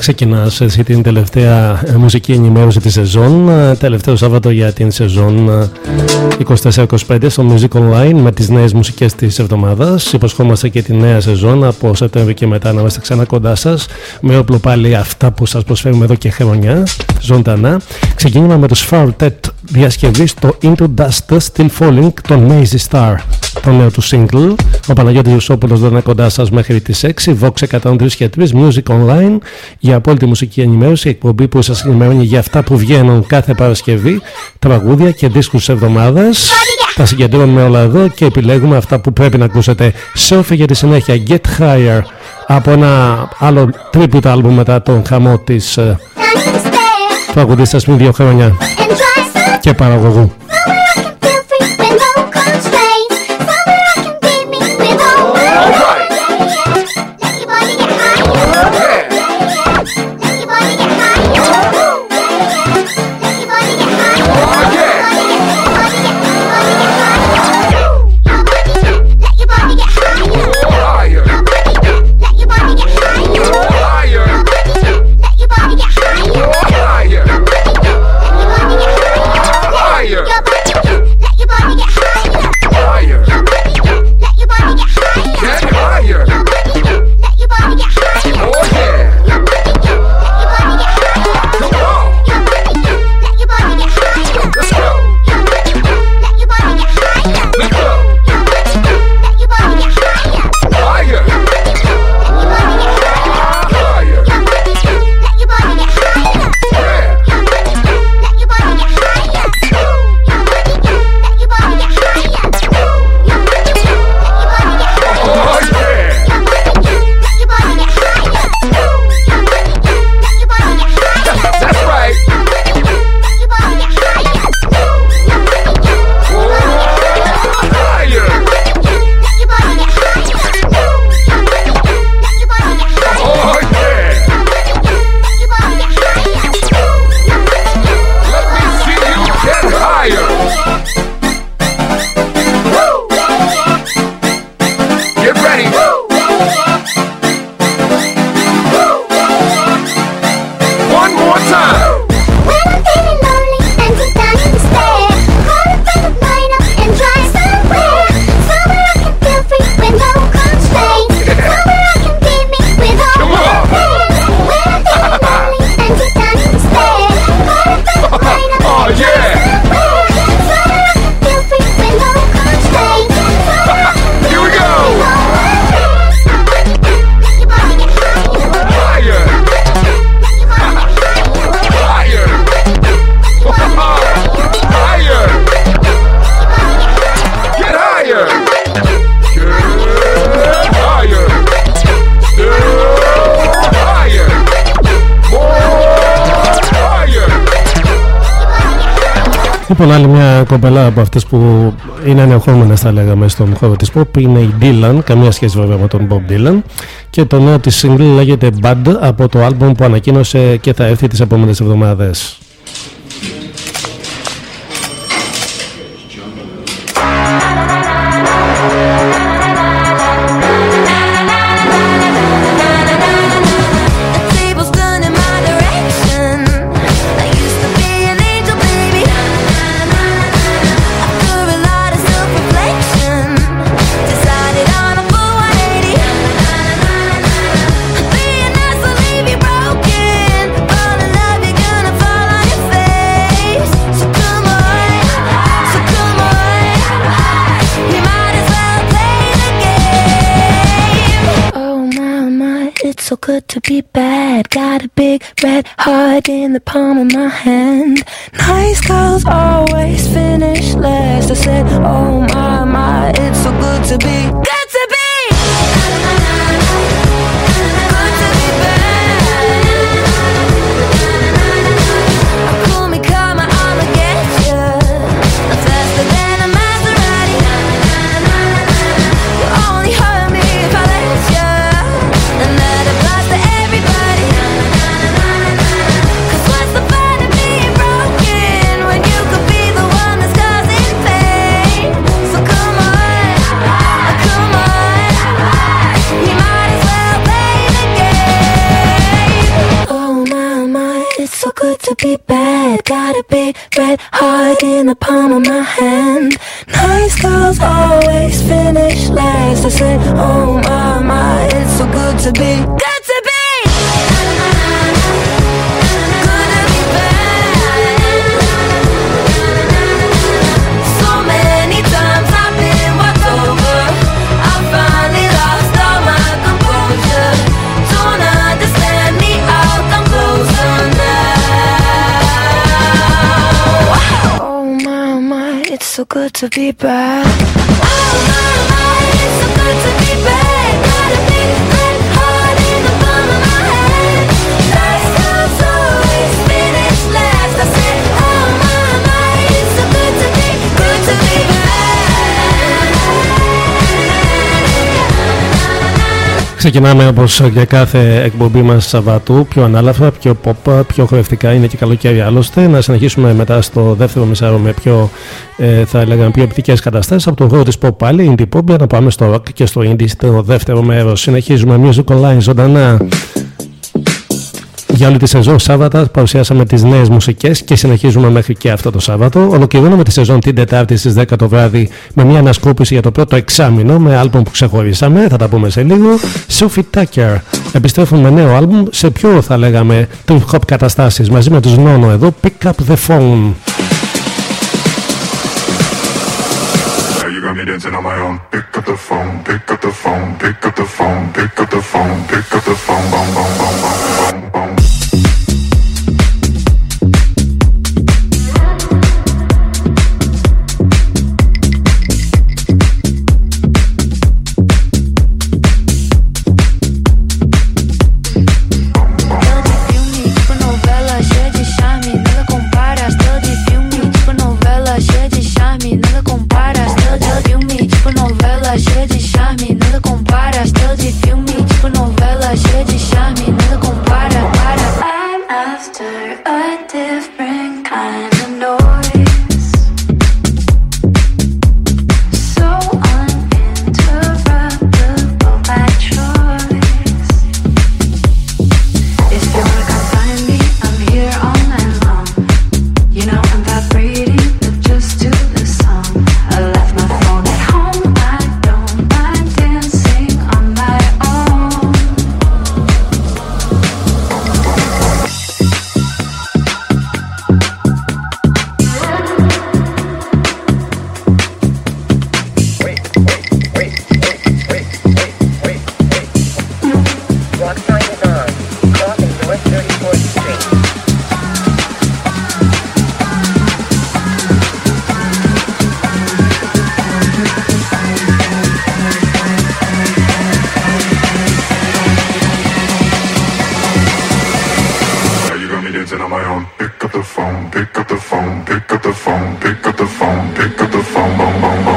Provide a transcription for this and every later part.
ξεκινάς εσύ την τελευταία ε, μουσική ενημέρωση της σεζόν. Ε, τελευταίο Σάββατο για την σεζόν 24-25 ε, στο Music Online με τις νέες μουσικές της εβδομάδας. Υποσχόμαστε και τη νέα σεζόν από Σεπτέμβριο και μετά να είμαστε ξανά κοντά σας με όπλο πάλι αυτά που σας προσφέρουμε εδώ και χρόνια ζωντανά. Ξεκίνημα με τους Fartet διασκευή στο Into Dust Still Falling των Mazy Star το νέο του single. Ο Παναγιώτης Ρουσόπουλος δεν είναι κοντά σας μέχρι τις 6. Vox 103 και 3 Music Online για απόλυτη μουσική ενημέρωση. Εκπομπή που σας ενημερώνει για αυτά που βγαίνουν κάθε Παρασκευή. Τραγούδια και δίσκους εβδομάδας. Τα συγκεντρώνουμε όλα εδώ και επιλέγουμε αυτά που πρέπει να ακούσετε. Σόφι για τη συνέχεια Get Higher από ένα άλλο tribute album μετά τον χαμό της uh, τραγουδίστας πριν δύο χρόνια και παραγωγού. Λοιπόν, άλλη μια κομπελά από αυτές που είναι ανεχόμενες, θα λέγαμε, στον χώρο της pop είναι η Dylan. Καμία σχέση βέβαια με τον Bob Dylan. Και το νέο της single λέγεται Bad από το album που ανακοίνωσε και θα έρθει τις επόμενες εβδομάδες. In the palm of my hand. Be bad. Got a big red heart in the palm of my hand. Nice girls always finish last. I said, Oh my, my, it's so good to be good so good to be back. Oh my, my, it's so good to be back. Got a Ξεκινάμε όπως για κάθε εκπομπή μας Σαββατού, πιο ανάλαφρα, πιο pop, πιο χορευτικά. Είναι και καλοκαίρι άλλωστε. Να συνεχίσουμε μετά στο δεύτερο μισάρο με πιο ε, θα έλεγα πιο επιτυχές καταστάσεις από το χώρο της pop πάλι, indie pop, για να πάμε στο rock και στο indie στο δεύτερο μέρος. Συνεχίζουμε music online ζωντανά. Για όλη τη σεζόν Σάββατα παρουσιάσαμε τις νέες μουσικές και συνεχίζουμε μέχρι και αυτό το Σάββατο. Ολοκληρώνουμε τη σεζόν την Τετάρτη στις 10 το βράδυ με μια ανασκόπηση για το πρώτο εξάμεινο με άλμπουμ που ξεχωρίσαμε. Θα τα πούμε σε λίγο. Sophie Tucker. Επιστρέφουμε με νέο άλμπουμ σε πιο θα λέγαμε trip hop καταστάσεις μαζί με τους Νόνο εδώ. Pick up the phone. Me dancing on my own. Pick up the phone, pick up the phone, pick up the phone, pick up the phone, pick up the phone, boom, boom, boom, boom, boom, boom. and on my own. Pick up the phone, pick up the phone, pick up the phone, pick up the phone, pick up the phone, boom, boom, boom.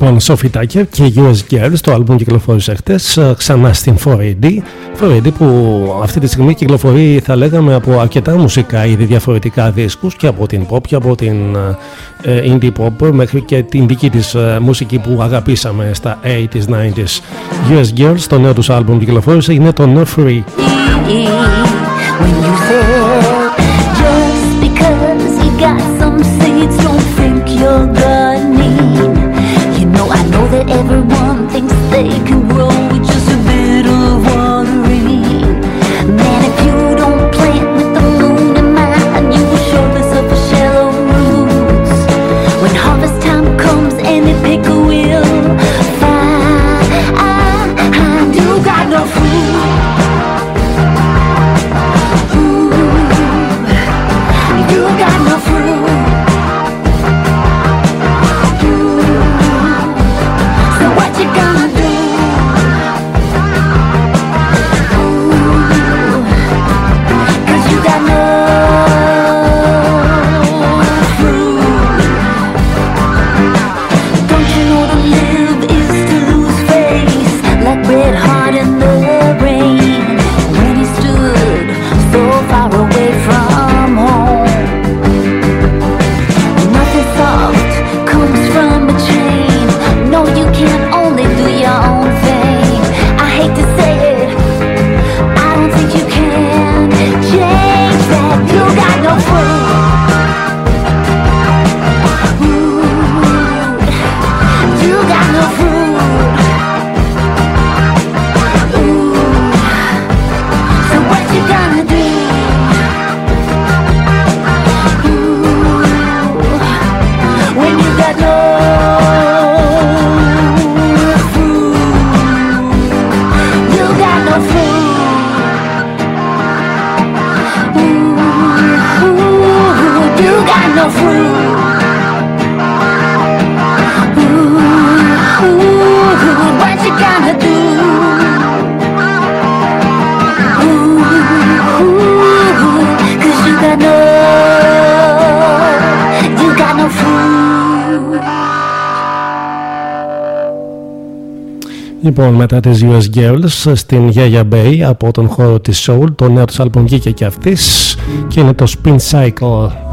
Λοιπόν, Sophie Tucker και US Girls, το άλμπουμ κυκλοφόρησε χτες ε, ξανά στην 4AD. 4AD που αυτή τη στιγμή κυκλοφορεί, θα λέγαμε, από αρκετά μουσικά είδη διαφορετικά δίσκους και από την pop και από την ε, ε indie pop μέχρι και την δική της ε, μουσική που αγαπήσαμε στα 80s, 90s. US Girls, το νέο τους άλμπουμ κυκλοφόρησε, είναι το No Free. that everyone. Λοιπόν, μετά τις US Girls στην Yaya Bay από τον χώρο της Soul, το νέο του άλμπουμ βγήκε και αυτής και είναι το Spin Cycle.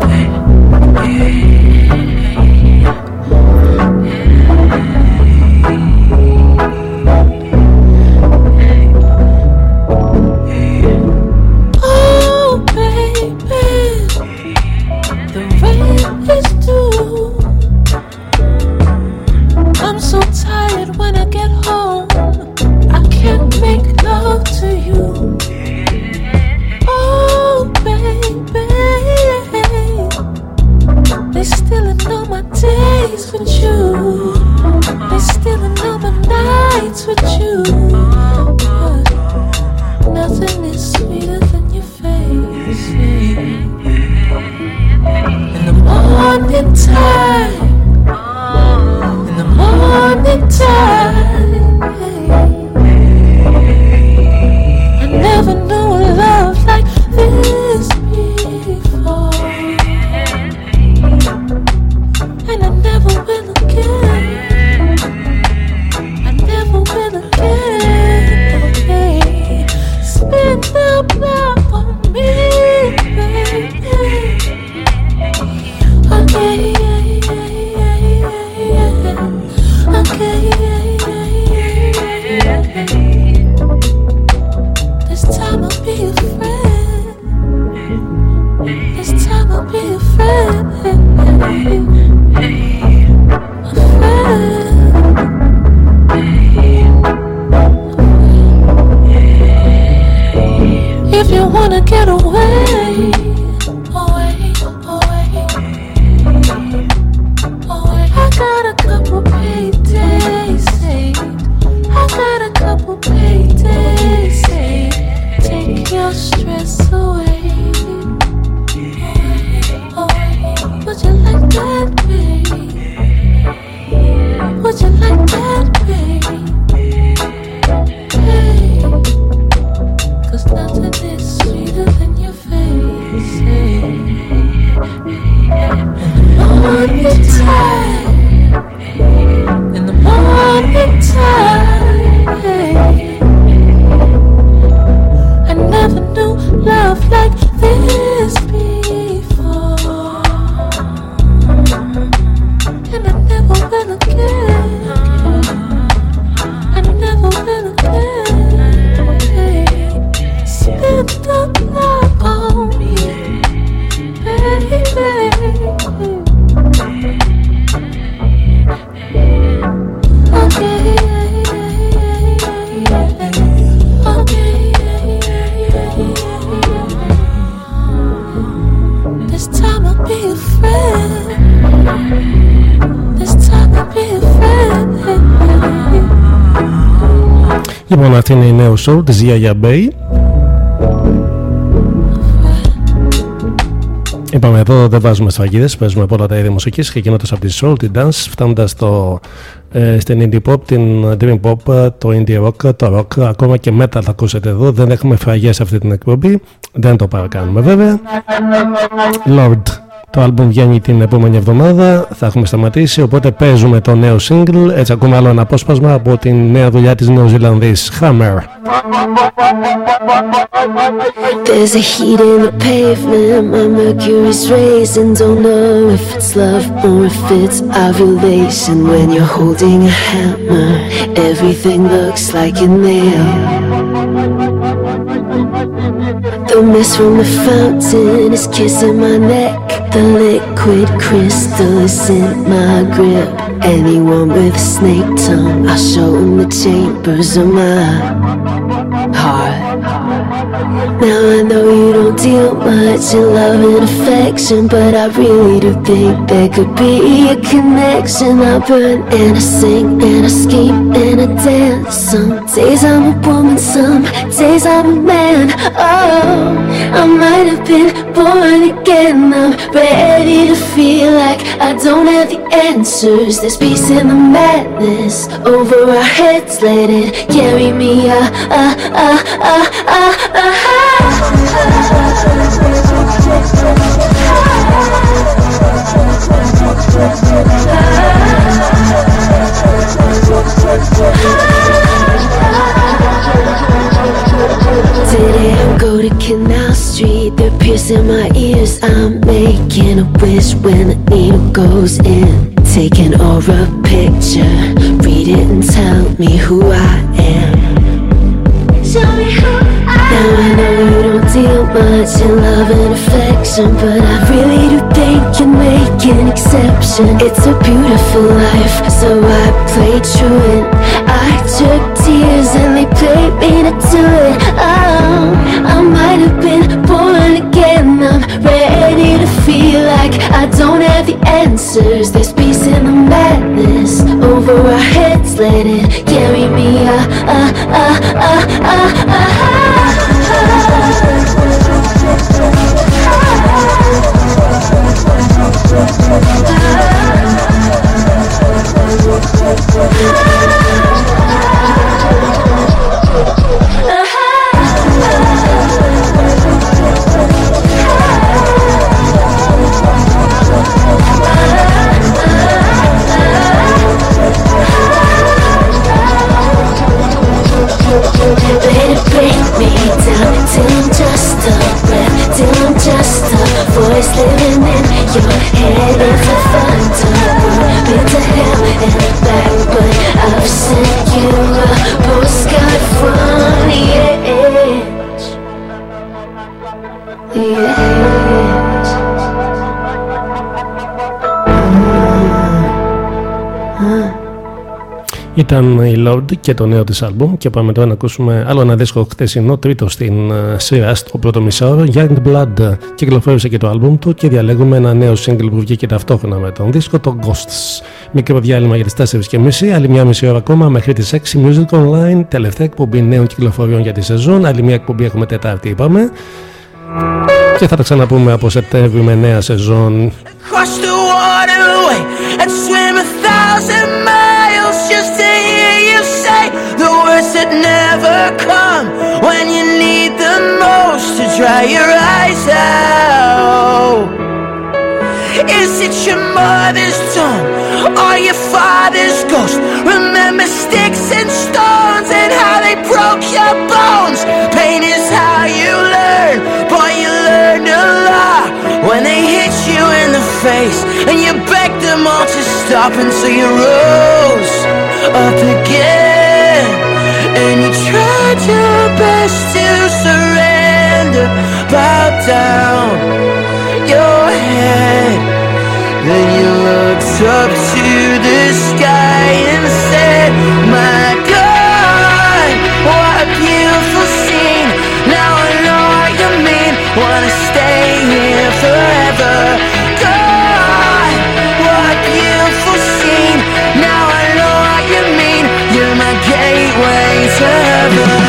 Show της Yaya Bay. Είπαμε εδώ δεν βάζουμε σφαγίδες, παίζουμε πολλά τα είδη μουσικής ξεκινώντας από τη soul, την dance, φτάνοντας στο, ε, στην indie pop, την dream pop, το indie rock, το rock, ακόμα και metal θα ακούσετε εδώ. Δεν έχουμε φραγές σε αυτή την εκπομπή, δεν το παρακάνουμε βέβαια. Lord, το album βγαίνει την επόμενη εβδομάδα, θα έχουμε σταματήσει, οπότε παίζουμε το νέο single, έτσι ακούμε άλλο ένα απόσπασμα από την νέα δουλειά της Νεοζηλανδής, Hammer. There's a heat in the pavement, my mercury's raising. Don't know if it's love or if it's ovulation. When you're holding a hammer, everything looks like a nail. The mist from the fountain is kissing my neck. The liquid crystal is in my grip. Anyone with a snake tongue, I'll show them the chambers of my heart. Now I know you don't deal much in love and affection, but I really do think there could be a connection. I burn and I sing and I scheme and I dance. Some days I'm a woman, some days I'm a man. Oh, I might have been born again. I'm ready to feel like I don't have the answers. There's peace in the madness over our heads. Let it carry me. Ah, ah, ah, ah, ah, ah, go to Canal Street, they're piercing my ears. I'm making a wish when the needle goes in. Take an aura picture, read it and tell me who I am. Tell me who I Now I know you don't deal much in love and affection, but I really do think you make an exception. It's a beautiful life, so I played truant. I took tears and they played me to do it. Oh, I might have been born again. I'm ready to feel like I don't have the answers. There's peace in the madness over our heads. Let it carry me. Ah, ah, ah, ah, ah, ah, Thank Ήταν η Lord και το νέο της άλμπουμ και πάμε τώρα να ακούσουμε άλλο ένα δίσκο χτεσινό τρίτο στην ε, σειρά στο πρώτο μισάωρο Young Blood. Κυκλοφόρησε και το άλμπουμ του και διαλέγουμε ένα νέο single που βγήκε ταυτόχρονα με τον δίσκο το Ghosts. Μικρό διάλειμμα για τις 4 και μισή άλλη μια μισή ώρα ακόμα μέχρι τις 6 Music Online τελευταία εκπομπή νέων κυκλοφοριών για τη σεζόν άλλη μια εκπομπή έχουμε Τετάρτη είπαμε. Και θα τα ξαναπούμε από Σεπτέμβριο με νέα σεζόν. Cross the waterway and swim a thousand miles just to hear you say the words that never come when you need them most to dry your eyes out. Is it your mother's tongue or your father's ghost? Remember sticks and stones and how they broke your bones. Pain is how you learn, boy, you learn a lot when they hit you in the face and you begged them all to stop until you rose up again and you tried your best to surrender, bow down your head. Then you looked up to the sky and said, My God, what a beautiful scene. Now I know what you mean. Wanna stay here forever. love.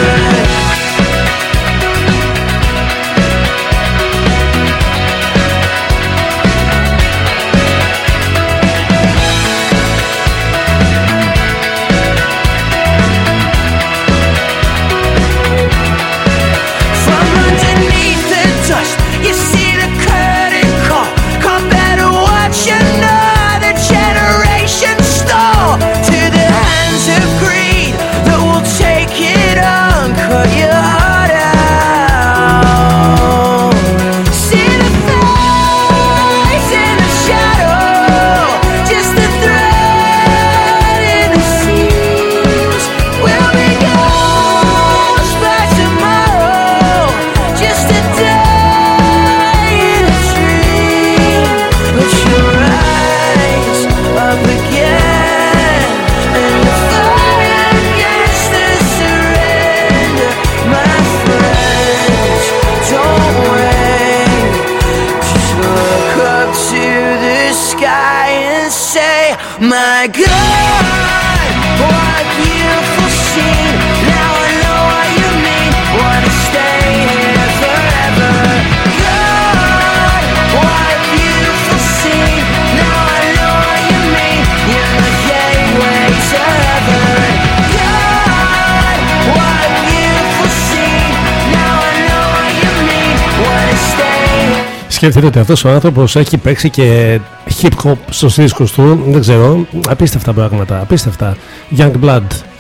My God, what a beautiful scene. Now I know what you mean. Wanna stay here forever. God, what a beautiful scene. Now I know what you mean. You're the gateway to heaven. God, what a beautiful scene. Now I know what you mean. Wanna stay here. Σκεφτείτε ότι αυτός ο άνθρωπος έχει παίξει και hip hop στους δίσκους του, δεν ξέρω, απίστευτα πράγματα, απίστευτα. Young Blood.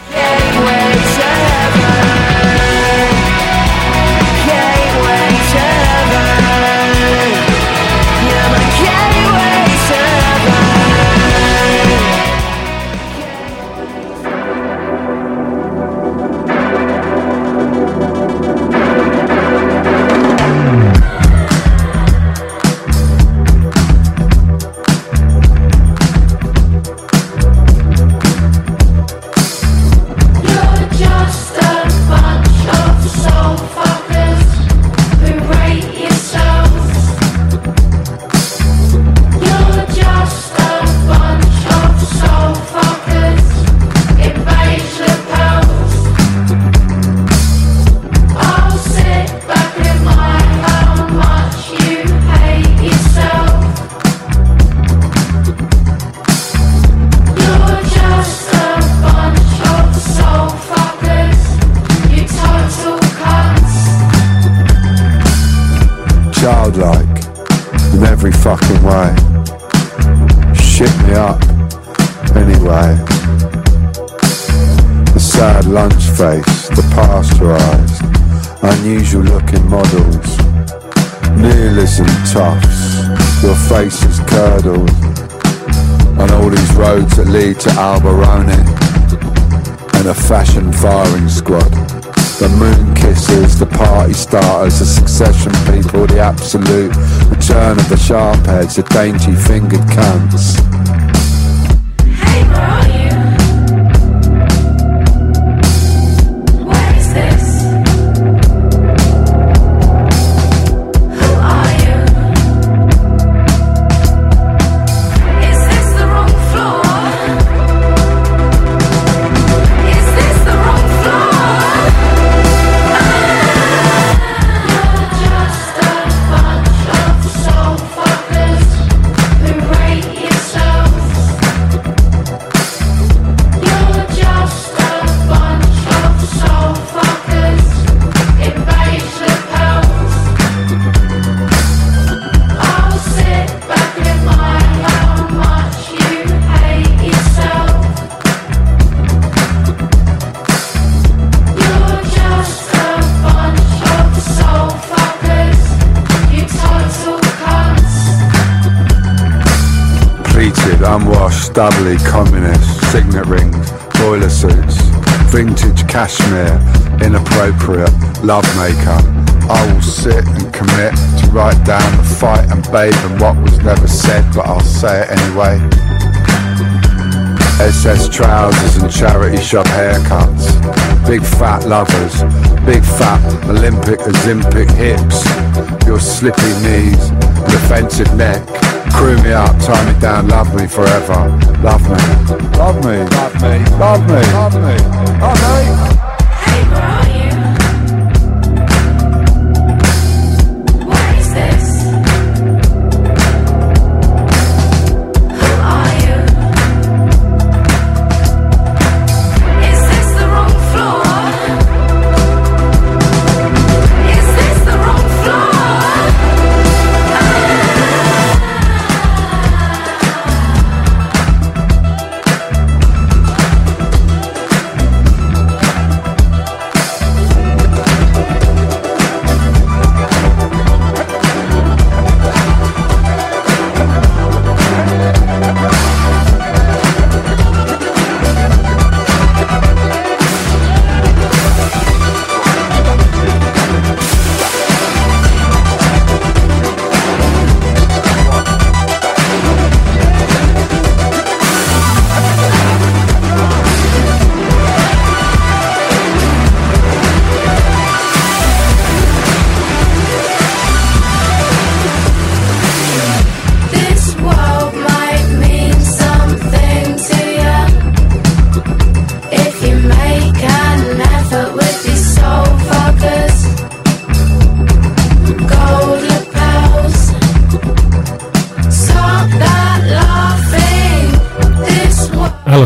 Absolute return of the sharp heads, the dainty fingered cunts. Unwashed, doubly communist, signet rings, boiler suits, vintage cashmere, inappropriate, love maker. I will sit and commit to write down the fight and babe and what was never said, but I'll say it anyway. SS trousers and charity shop haircuts. Big fat lovers, big fat Olympic Olympic hips. Your slippy knees, defensive neck. Crew me up, tie me down, love me forever. Love me, love me, love me, love me, love me, love me. Hey,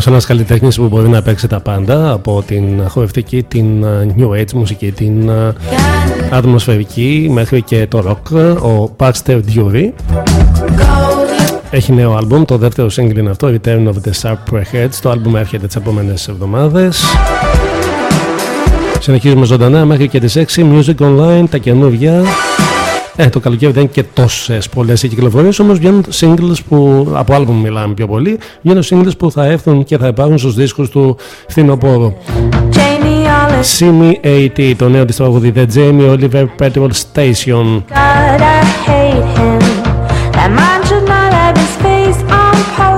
ένας καλλιτέχνης που μπορεί να παίξει τα πάντα από την χορευτική, την ε, new age μουσική, την ε, ατμοσφαιρική μέχρι και το rock, ο Baxter Dury. Έχει νέο άλμπουμ, το δεύτερο single είναι αυτό, Return of the Sharp Heads. Το άλμπουμ έρχεται τις επόμενες εβδομάδες. Συνεχίζουμε ζωντανά μέχρι και τις 6. Music Online, τα καινούργια. Ε, το καλοκαίρι δεν είναι και τόσες πολλές οι κυκλοφορίες, όμως βγαίνουν singles που. από άλμπουμ μιλάμε πιο πολύ. Βγαίνουν singles που θα έρθουν και θα υπάρχουν στους δίσκους του φθινοπόρου. Jamie Oliver, Simi 80, το νέο της τραγουδί The Jamie Oliver Petrol Station. God, I hate him. That man should not have his face on posters.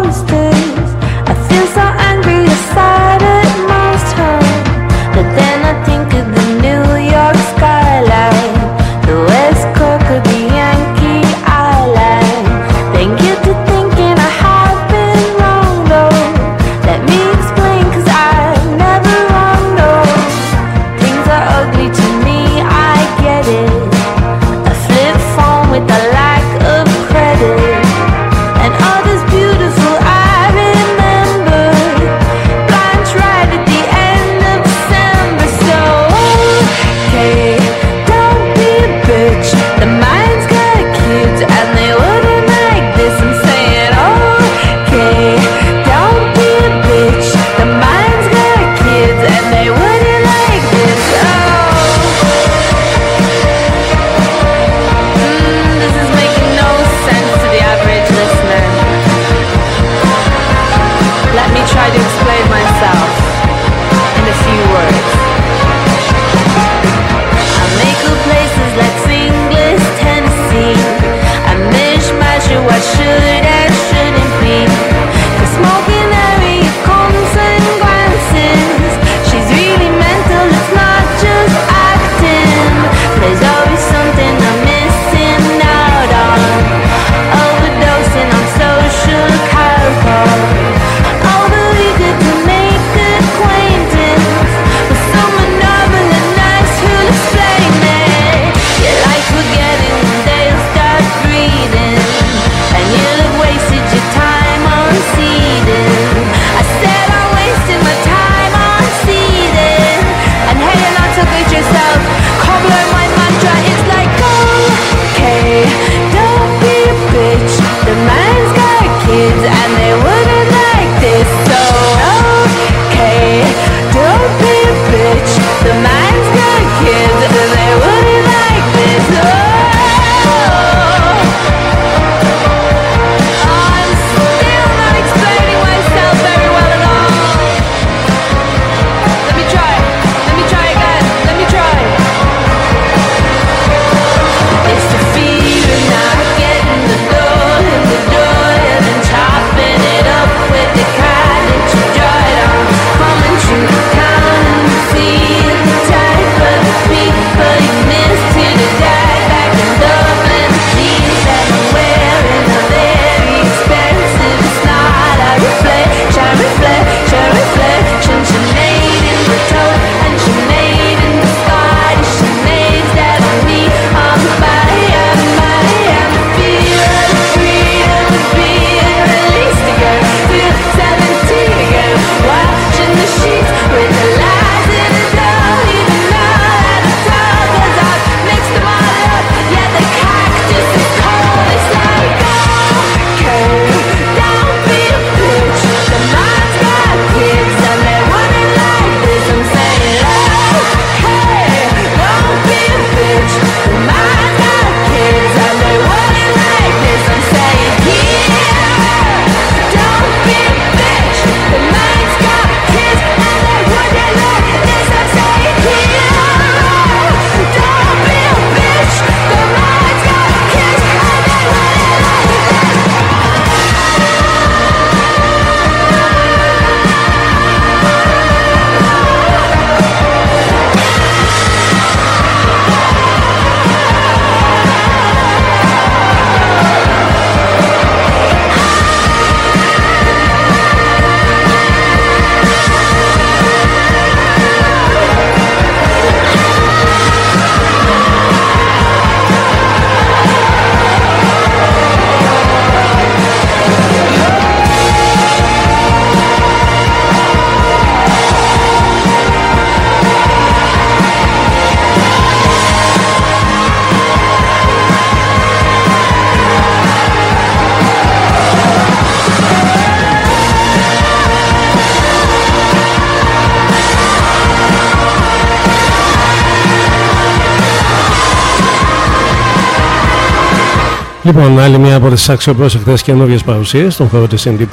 Λοιπόν, άλλη μία από τις αξιοπρόσεκτες καινούργιες παρουσίες στον χώρο της Indie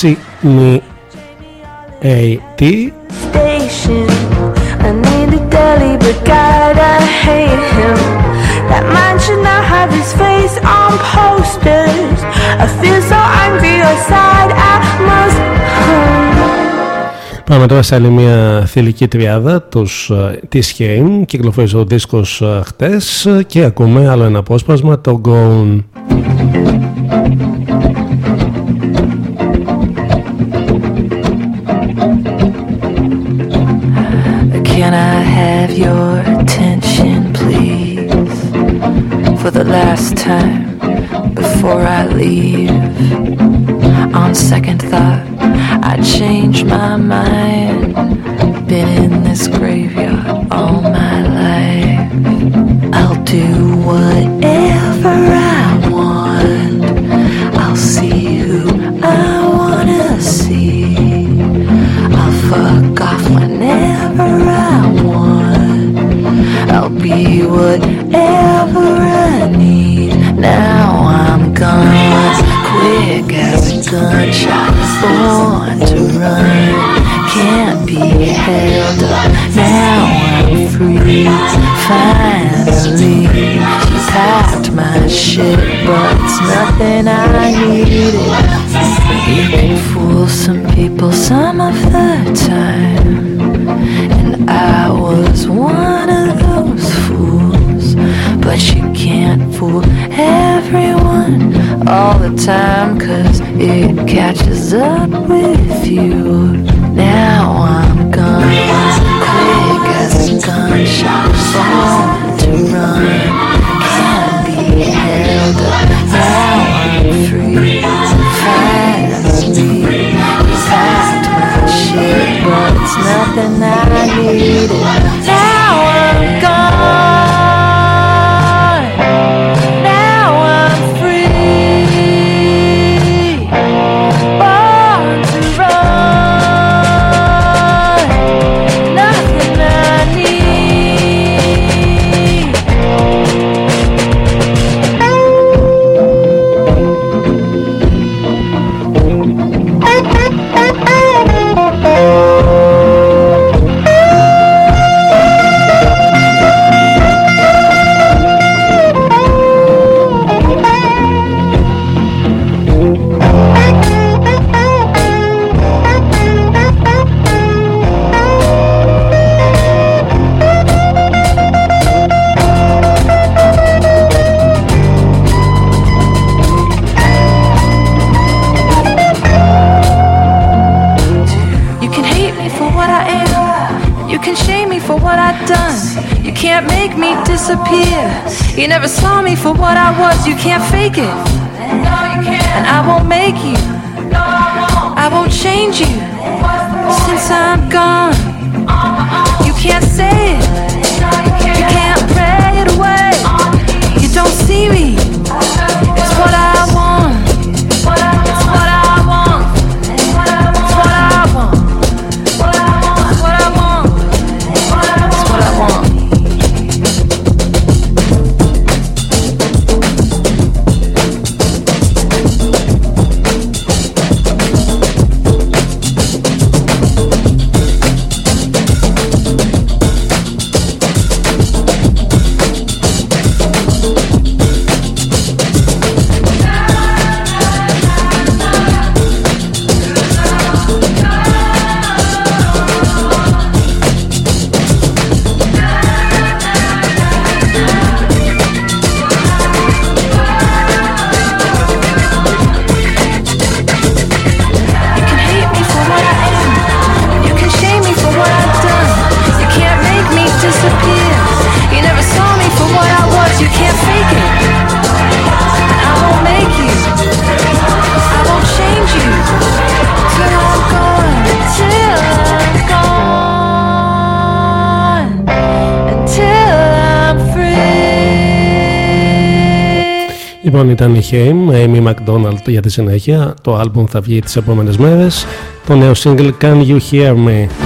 C-M-A-T. Πάμε τώρα σε άλλη μια θηλυκή τριάδα τους ε, της Haim κυκλοφόρησε ο δίσκος ε, χτες ε, και ακούμε άλλο ένα απόσπασμα το Gone Can I have your attention, please? For the last time before I leave. On second thought, I changed my mind. Been in this graveyard all my life. I'll do whatever I want. I'll see who I wanna see. I'll fuck off whenever I want. I'll be whatever I need. Now I'm gone, quick as a gunshot, run. Can't be held up. Now I'm free. Finally, packed my shit, but it's nothing I needed. You can fool some people some of the time. And I was one of those fools. But you can't fool everyone all the time, cause it catches up with you. Now I'm gone, quick as a gunshot, to run. Can't be held up. Now I'm free. But it's nothing I needed. Amy McDonald για τη συνέχεια. Το άλμπουμ θα βγει τις επόμενες μέρες. Το νέο single Can You Hear Me;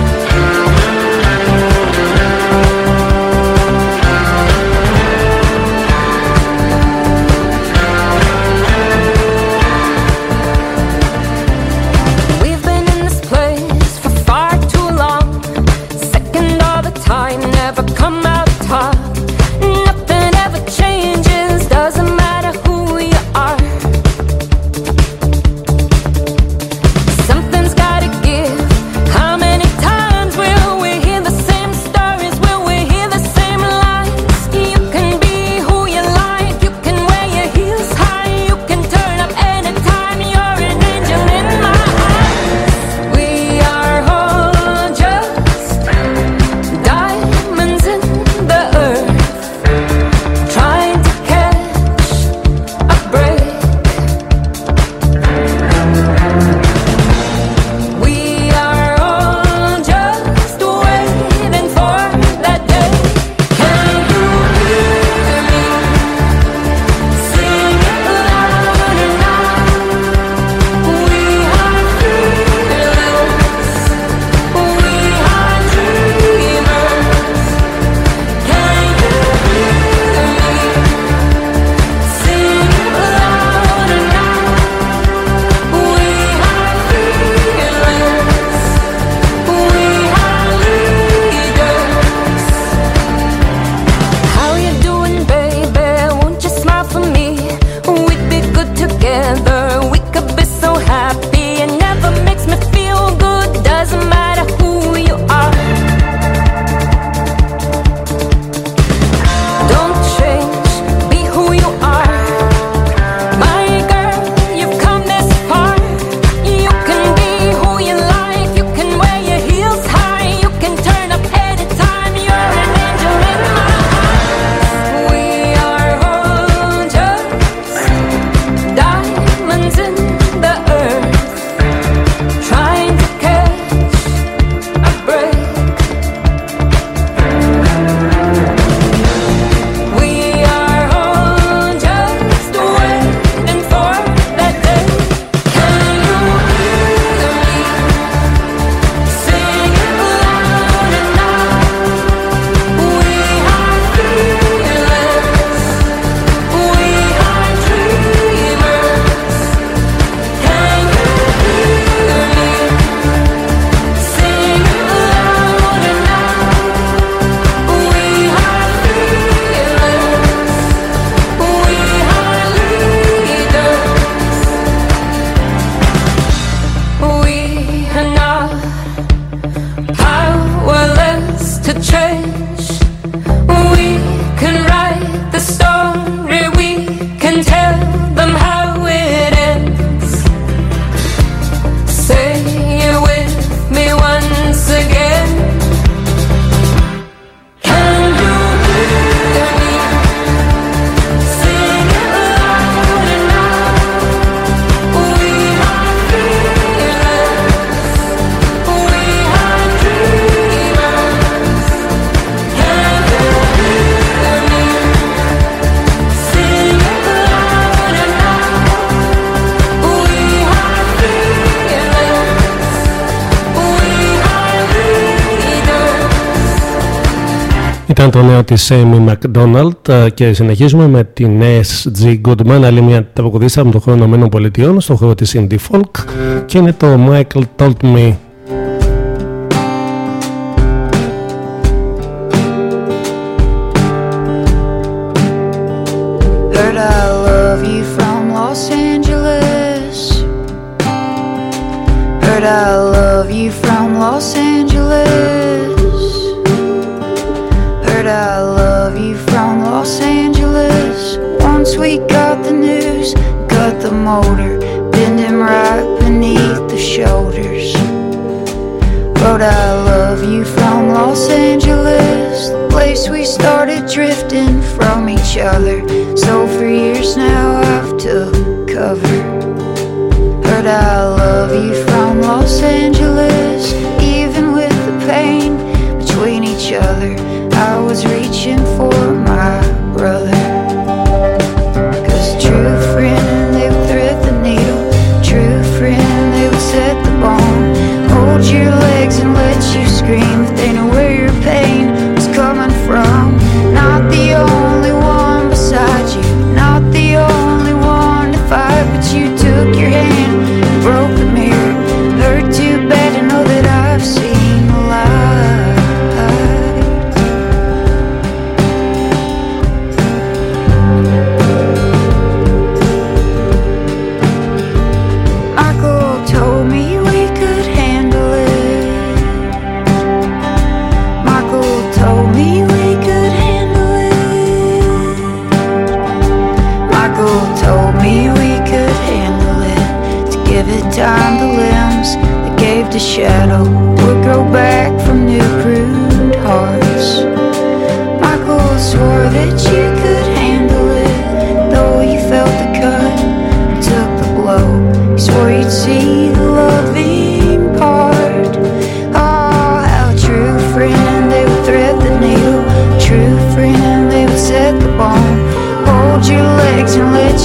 Σέμι Μακδόναλτ ε, και συνεχίζουμε με την SG Goodman, άλλη μια τραγουδίστρια από τον χώρο Ηνωμένων Πολιτειών, στον χώρο της Indie Folk και είναι το Michael Told Me. color. So for years now I've took cover. Heard I love you from Los Angeles, even with the pain between each other. I was reaching for my brother.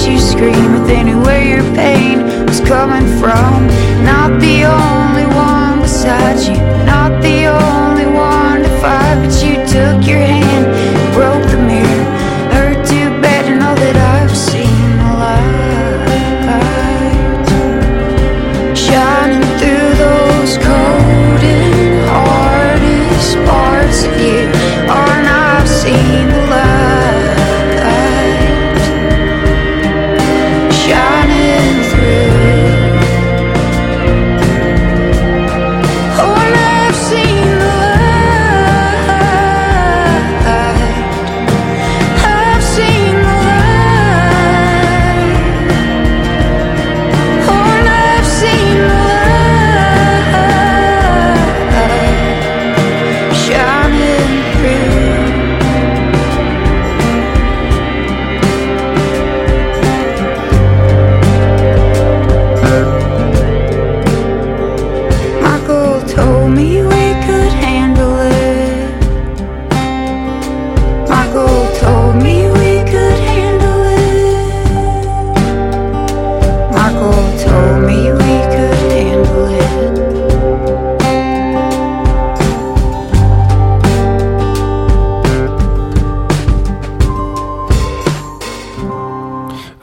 you scream with anywhere you're paid.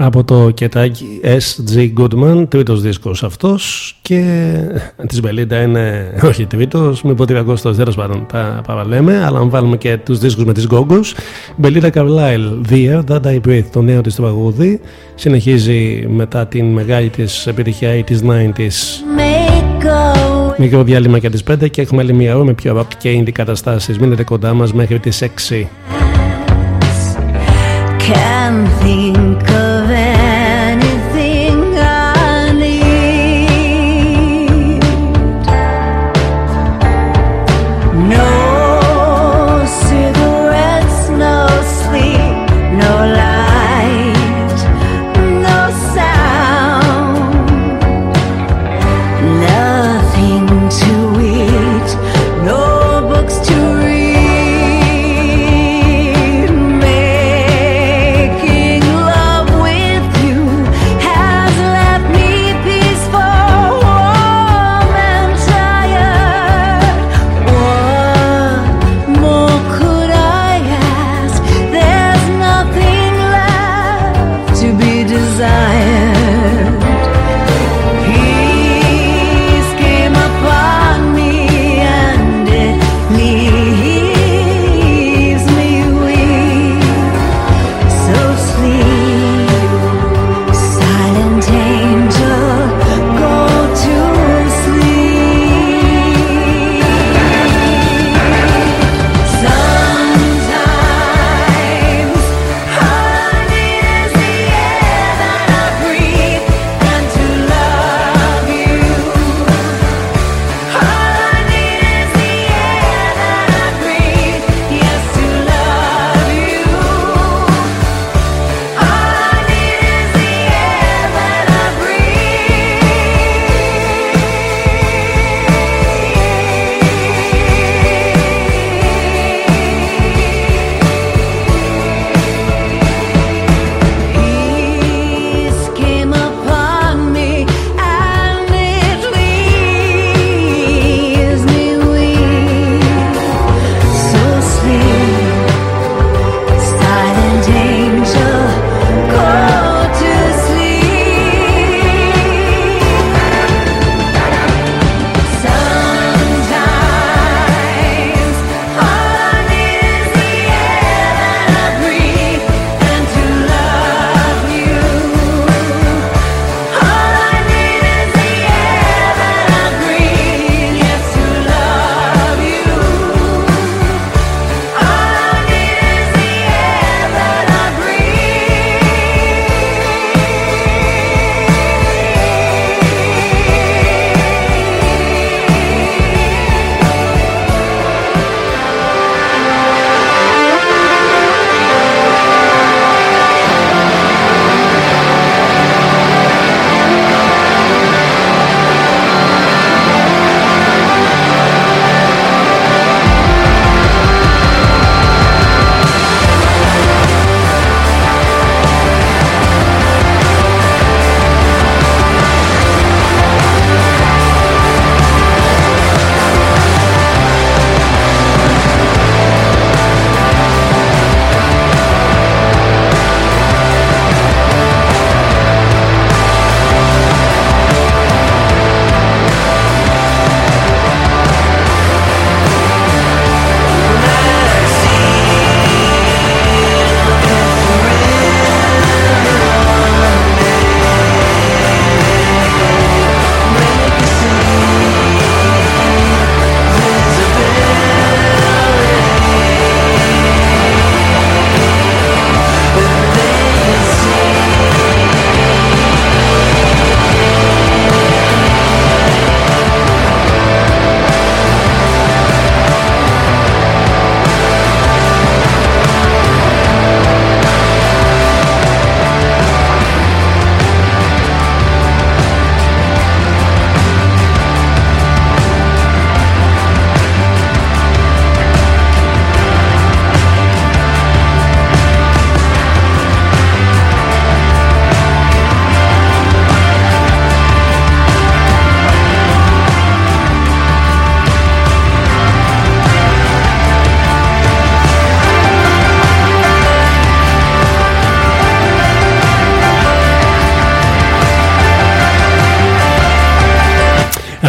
από το Κεντάκι S.G. Goodman, τρίτος δίσκος αυτός και της Μπελίντα είναι, όχι τρίτος, Μην πω τριακόστος, τέλος πάντων τα παραλέμε, αλλά αν βάλουμε και τους δίσκους με τις Go-Go's, Μπελίντα Καρλάιλ, The Air That I Breathe, το νέο της τραγούδι, συνεχίζει μετά την μεγάλη της επιτυχία 80s, 90s. Μικρό διάλειμμα και τις 5 και έχουμε άλλη μια ώρα με πιο ραπ και indie καταστάσεις. Μείνετε κοντά μας μέχρι τις 6. Can think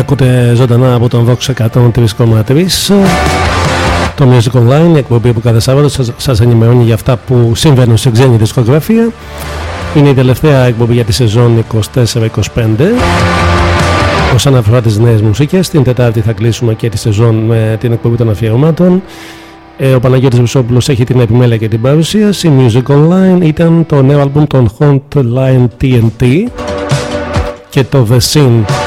Ακούτε ζωντανά από τον Vox 103,3 το Music Online, η εκπομπή που κάθε Σάββατο σας, σας ενημερώνει για αυτά που συμβαίνουν σε ξένη δισκογραφία. Είναι η τελευταία εκπομπή για τη σεζόν 24-25. Όσον αφορά τις νέες μουσικές, την Τετάρτη θα κλείσουμε και τη σεζόν με την εκπομπή των αφιερωμάτων. Ε, ο Παναγιώτης Βουσόπουλος έχει την επιμέλεια και την παρουσίαση. Music Online ήταν το νέο άλμπουμ των Hotline TNT και το The Scene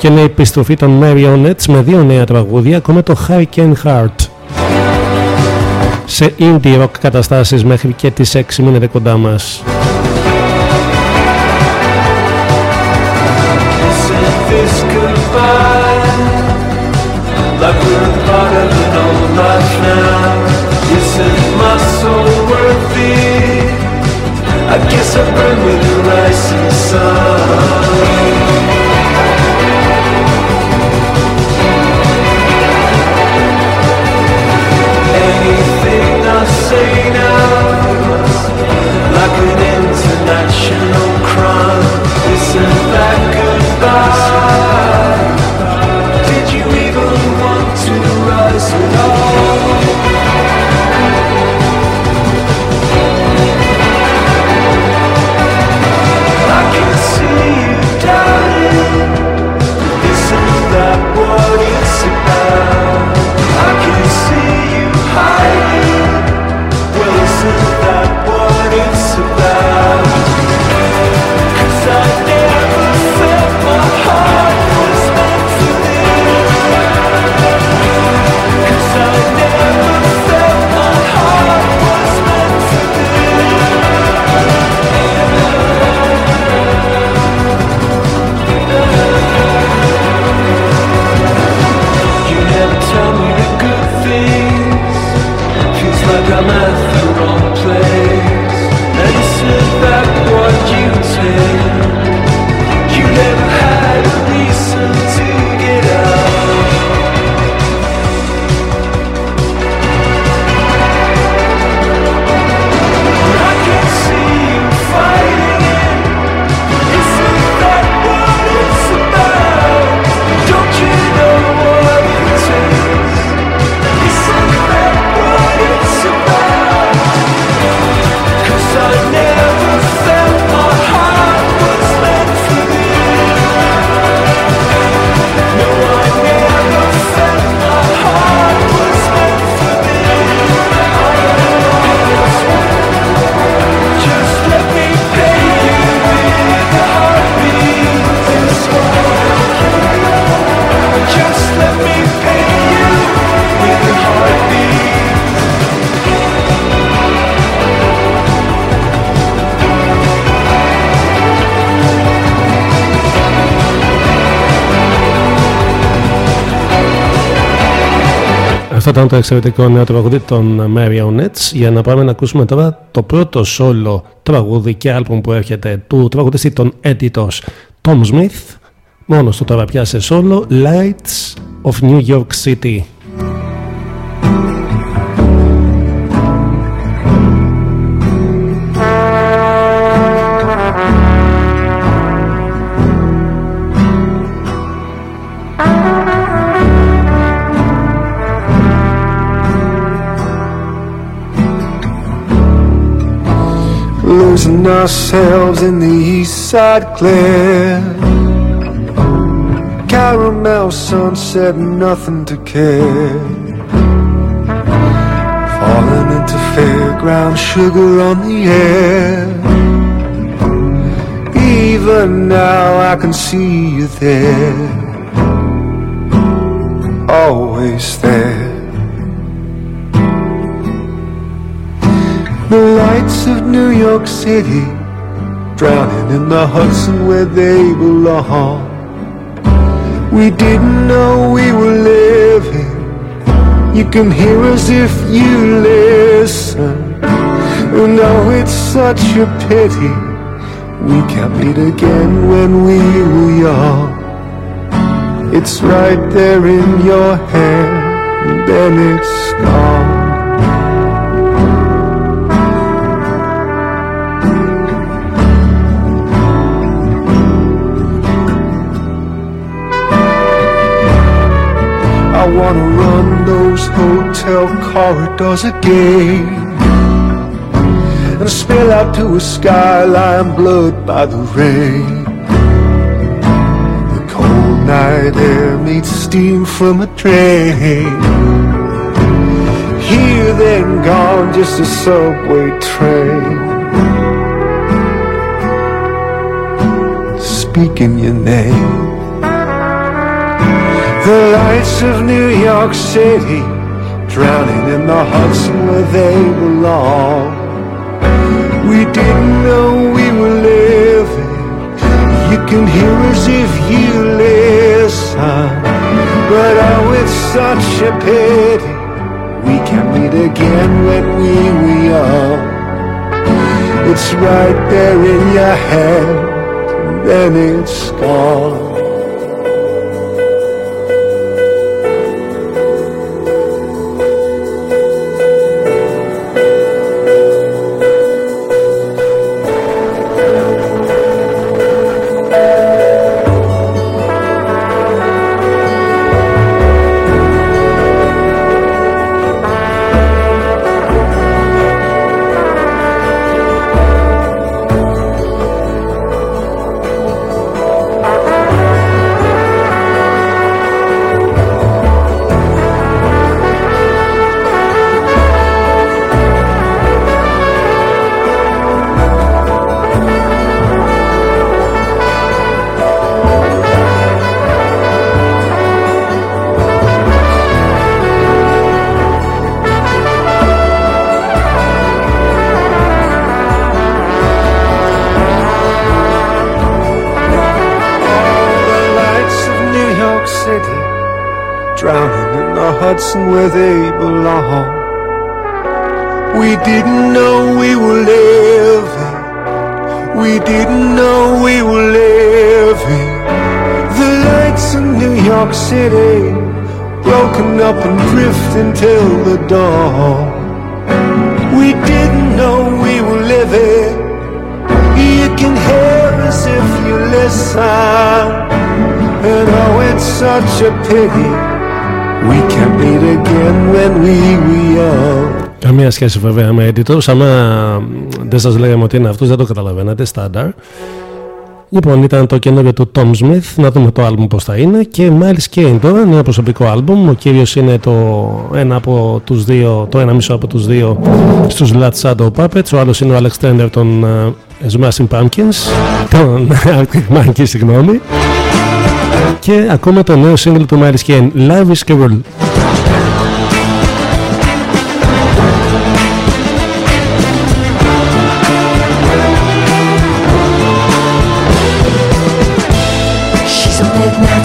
και Ναι, επιστροφή των Μεριονέτς με δύο νέα τραγούδια ακόμα το Hurricane Hart. Σε indie rock καταστάσεις μέχρι και τις 6 ημερίδες κοντά μας. Ήταν το εξαιρετικό νέο τραγούδι των Marionettes. Για να πάμε να ακούσουμε τώρα το πρώτο solo τραγούδι και άλμπουμ που έρχεται του τραγουδιστή των Editors Tom Smith. Μόνος του τώρα πια σε solo Lights of New York City ourselves in the east side glare. Caramel sunset, nothing to care. Falling into fairground sugar on the air. Even now I can see you there. Always there. Lights of New York City drowning in the Hudson where they belong. We didn't know we were living. You can hear us if you listen. And oh, it's such a pity we can't meet again when we were young. It's right there in your hand, and then it's gone. Hotel corridors again And spill out to a skyline blood by the rain. The cold night air meets steam from a train. Here then gone, just a subway train. Speaking your name. The lights of New York City drowning in the Hudson where they belong. We didn't know we were living. You can hear us if you listen. But oh, it's such a pity we can't meet again when we were young. It's right there in your hand, and then it's gone. Καμία σχέση βέβαια με editors. Άμα δεν σας λέγαμε ότι είναι αυτός δεν το καταλαβαίνετε. Στάνταρ. Λοιπόν, ήταν το καινούριο του Tom Smith. Να δούμε το άλμπουμ πώς θα είναι. Και Miles Kane τώρα, νέο προσωπικό άλμπουμ. Ο κύριος είναι το ένα από τους δύο, το ένα μισό από τους δύο στους Blood Shadow Puppets. Ο άλλος είναι ο Alex Turner των ε, Smashing Pumpkins. Των Arctic Monkeys, συγγνώμη. Και ακόμα το νέο single του Miles Kane, Love is Carol.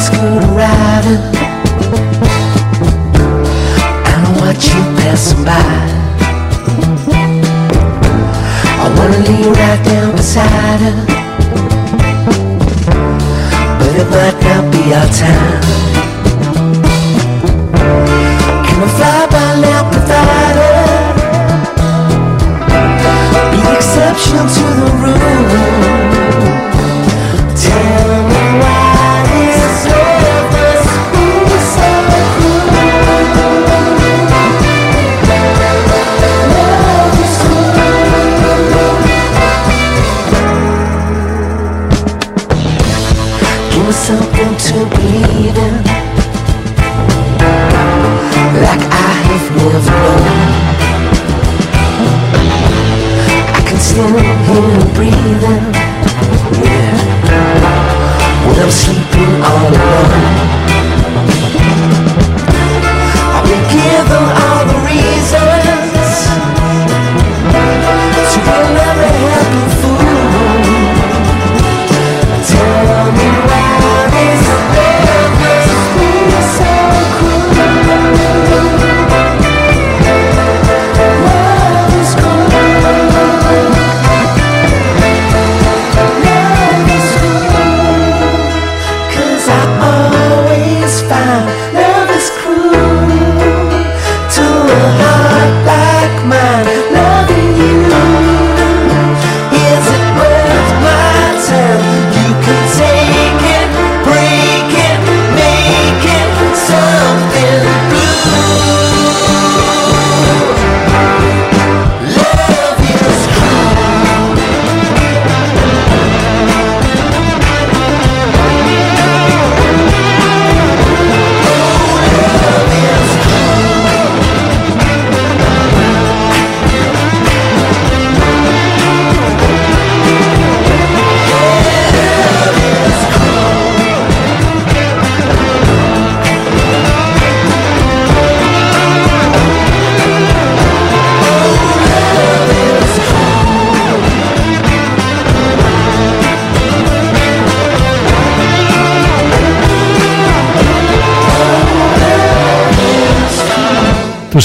She's a midnight scooter rider and a by. I wanna lay right down beside her, but it might not be our time.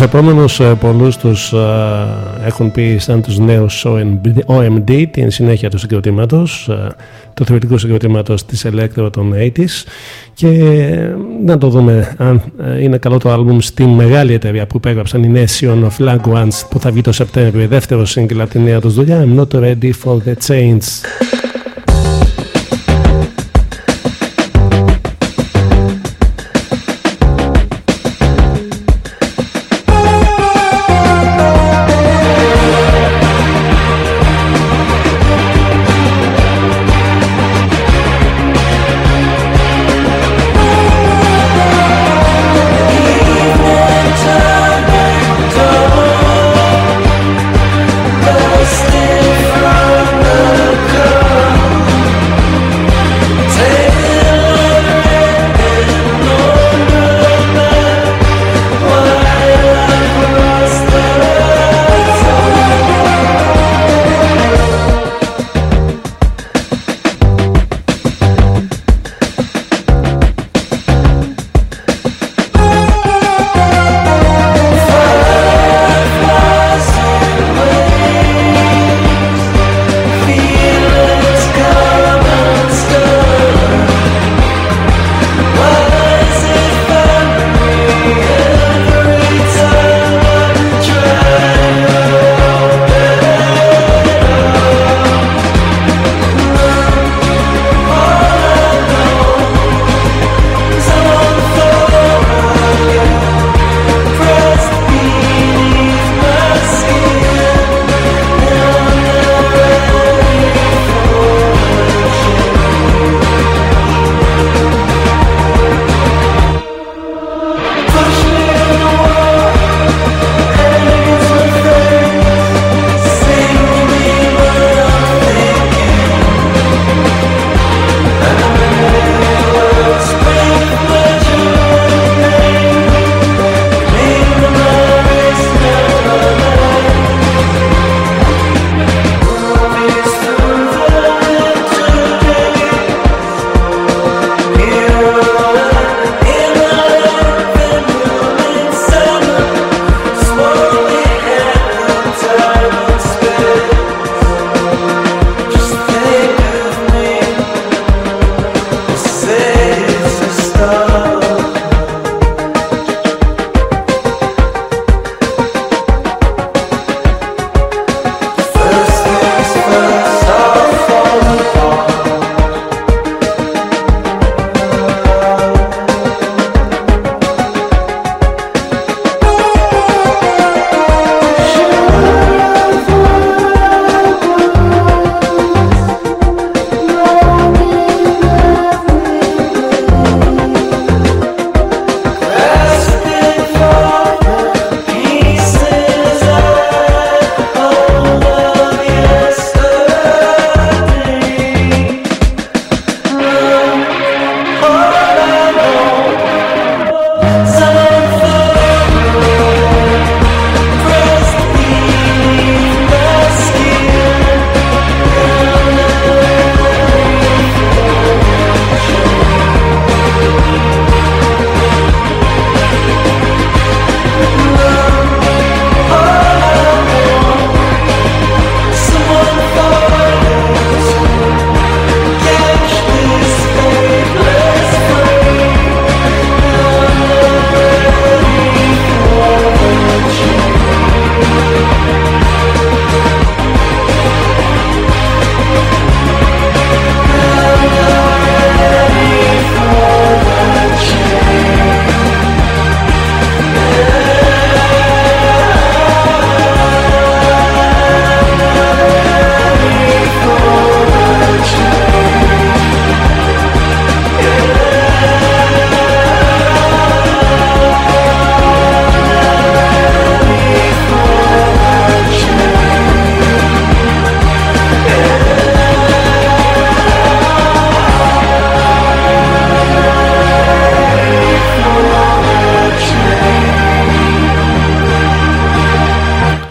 Τους επόμενους ε, πολλούς τους ε, έχουν πει σαν τους νέους OMD, OMD την συνέχεια του συγκροτήματος, ε, του θεωρητικού συγκροτήματος της Electro των 80s και ε, να το δούμε αν ε, είναι καλό το άλμπουμ στην μεγάλη εταιρεία που υπέγραψαν η Nation of Flag Ones που θα βγει το Σεπτέμβριο, δεύτερο σύγκυλα από τη νέα τους δουλειά I'm not ready for the change.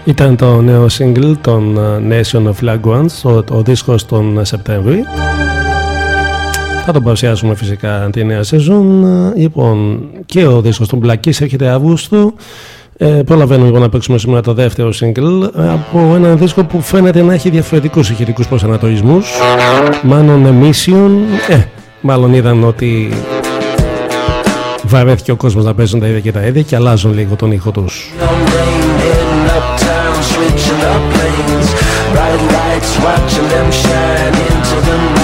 Ήταν το νέο single των ε, Nation of Flagrants, ο, ο δίσκος τον Σεπτέμβρη. Θα τον παρουσιάσουμε φυσικά τη νέα σεζόν. Ε, Λοιπόν, και ο δίσκος των Black Keys έρχεται Αύγουστο. Ε, προλαβαίνουμε λοιπόν να παίξουμε σήμερα το δεύτερο single ε, από ένα δίσκο που φαίνεται να έχει διαφορετικούς ηχητικούς προσανατολισμούς. Μάλλον Emission. Ε, μάλλον είδαν ότι βαρέθηκε ο κόσμος να παίζουν τα ίδια και τα ίδια και αλλάζουν λίγο τον ήχο τους. No rain in uptown, switching planes. Bright lights, watching them shine into the night.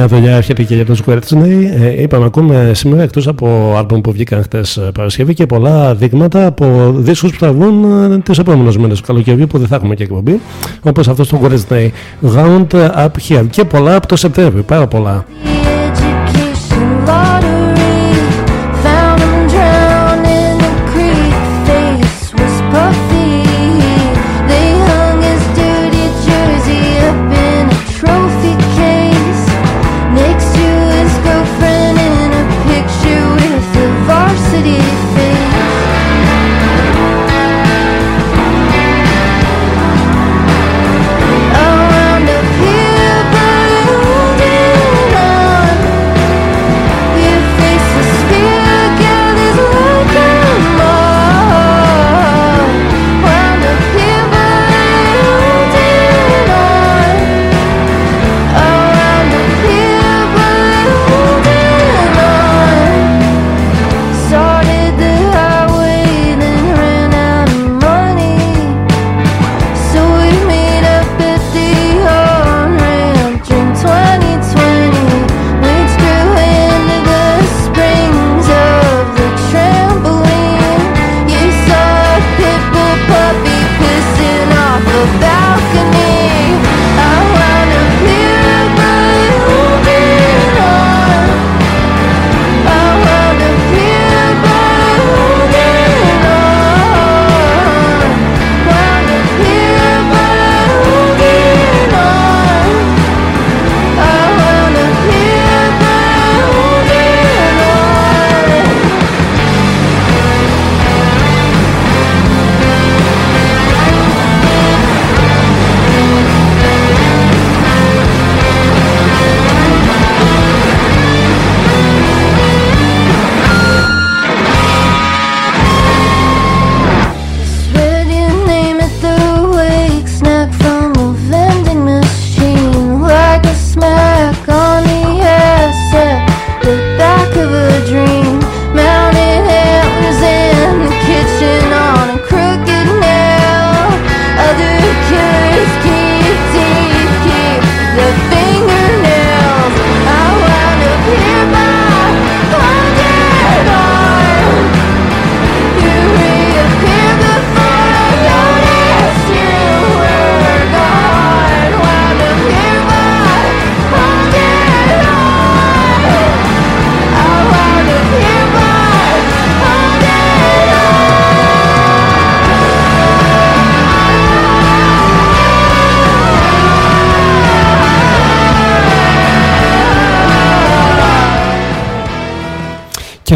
Νέα δουλειά έρχεται και για τον Squarespace. Ε, είπαμε, ακούμε σήμερα εκτός από άλμπομ που βγήκαν χτε Παρασκευή και πολλά δείγματα από δίσκους που θα βγουν ε, του επόμενου μήνε του καλοκαιριού που δεν θα έχουμε και εκπομπή. Όπως αυτός στο Wednesday Round Up Here. Και πολλά από το Σεπτέμβριο. Πάρα πολλά.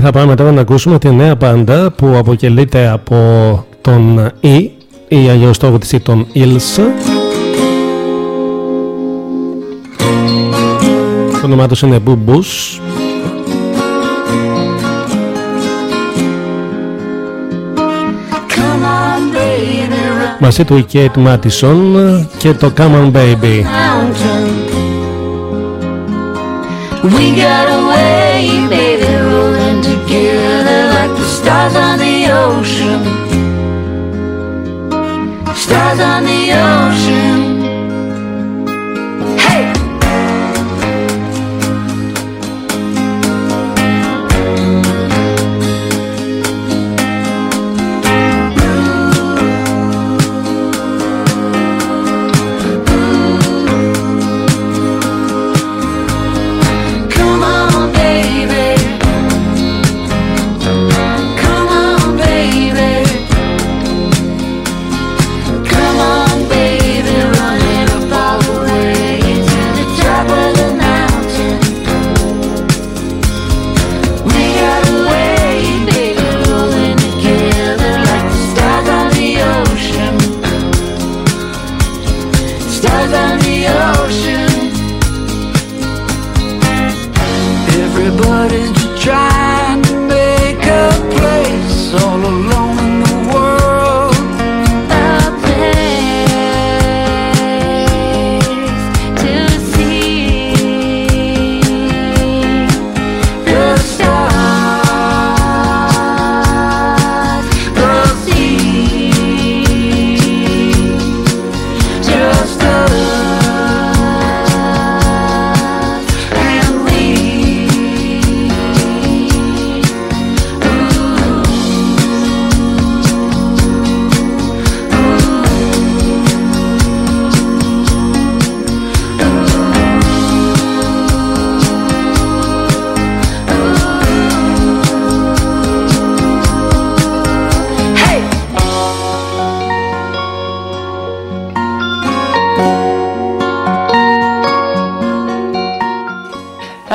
θα πάμε τώρα να ακούσουμε τη νέα παντά που αποκελείται από τον Ι ή αλλιώς το ή τον Ills. Το όνομά τους είναι Μαζί του η Kate Madison και το Come On Baby.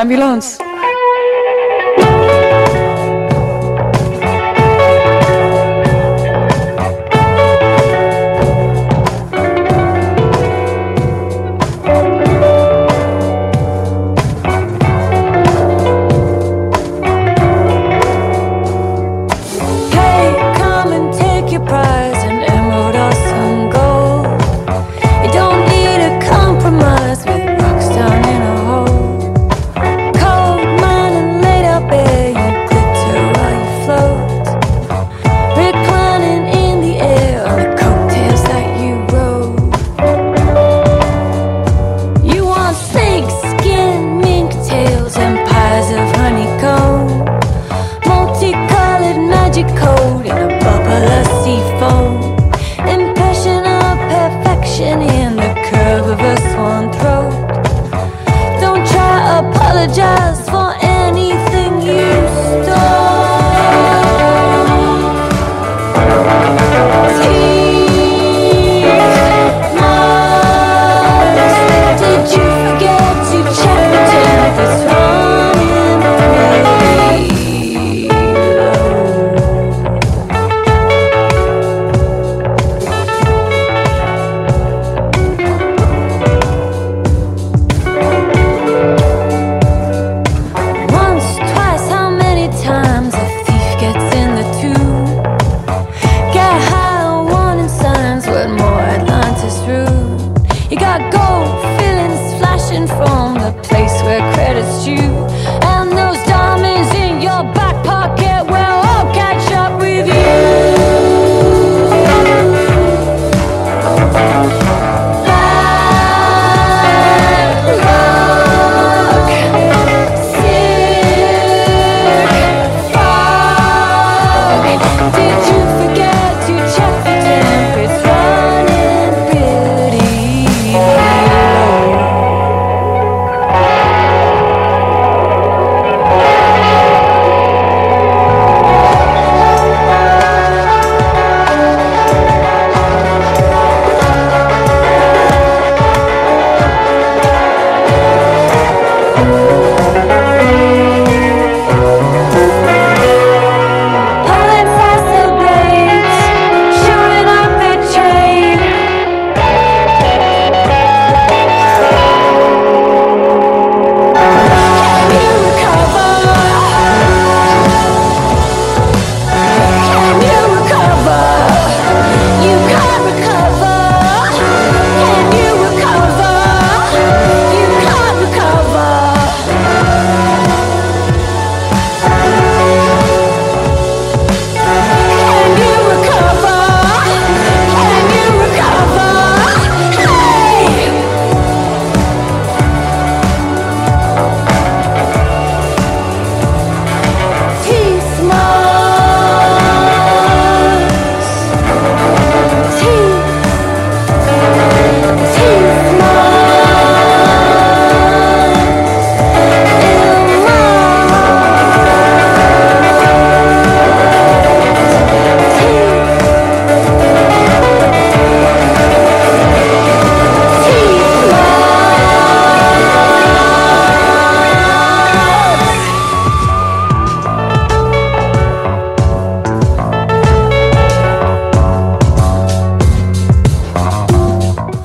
Ambulance.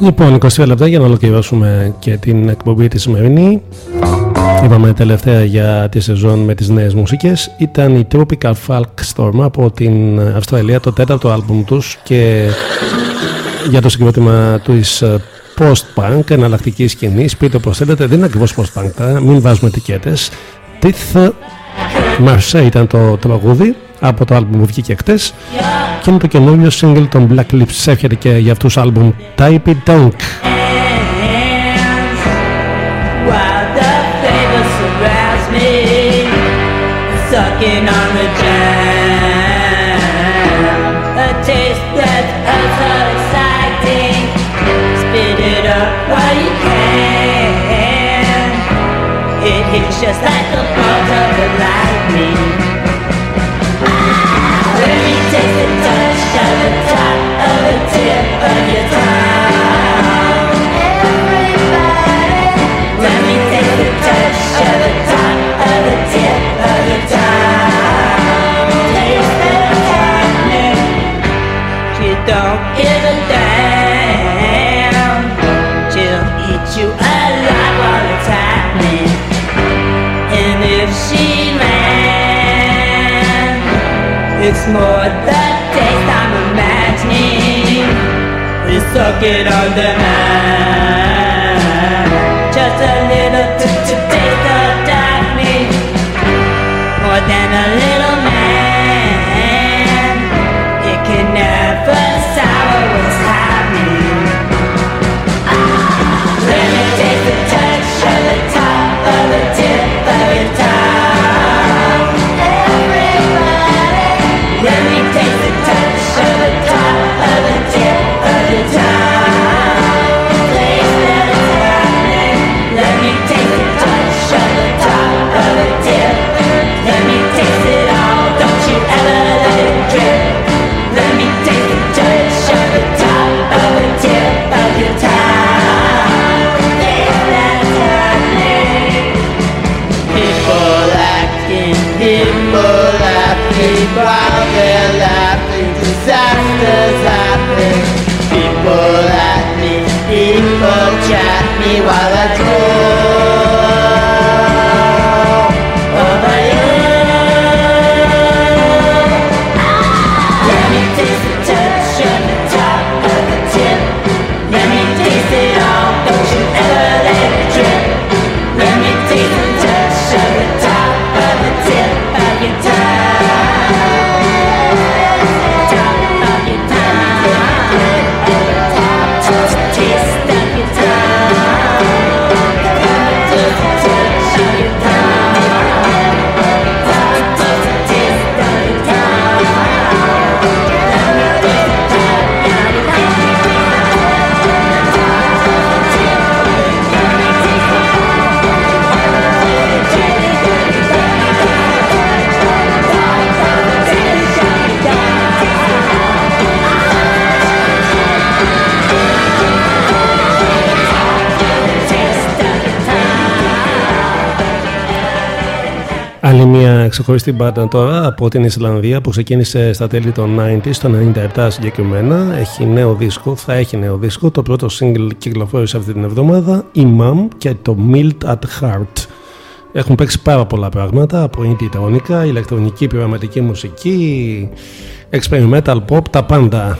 Λοιπόν, 22 λεπτά για να ολοκληρώσουμε και την εκπομπή τη σημερινή. Είπαμε τελευταία για τη σεζόν με τις νέες μουσικές. Ήταν η Tropical Folk Storm από την Αυστραλία το τέταρτο άλμπουμ τους και για το συγκρότημα της ε, post-punk εναλλακτική σκηνή. Πείτε όπως θέλετε δεν είναι ακριβώς post-punk τα, μην βάζουμε ετικέτες. Tith Marseille ήταν το τραγούδι από το άλμπουμ που βγήκε χτες. Και είναι το καινούριο σύγκλι των Black Lips. Έρχεται και για αυτούς άλμπουμ Type It Dunk. Just like the it's more the taste I'm imagining. We suck it on demand. People chat me while I drool ξεχωριστή μπάντα τώρα από την Ισλανδία που ξεκίνησε στα τέλη των 90s, το 97 συγκεκριμένα. Έχει νέο δίσκο, θα έχει νέο δίσκο. Το πρώτο single κυκλοφόρησε αυτή την εβδομάδα, Imam και το Mild at Heart. Έχουν παίξει πάρα πολλά πράγματα από indie τεχνικά, ηλεκτρονική πειραματική μουσική, experimental pop, τα πάντα.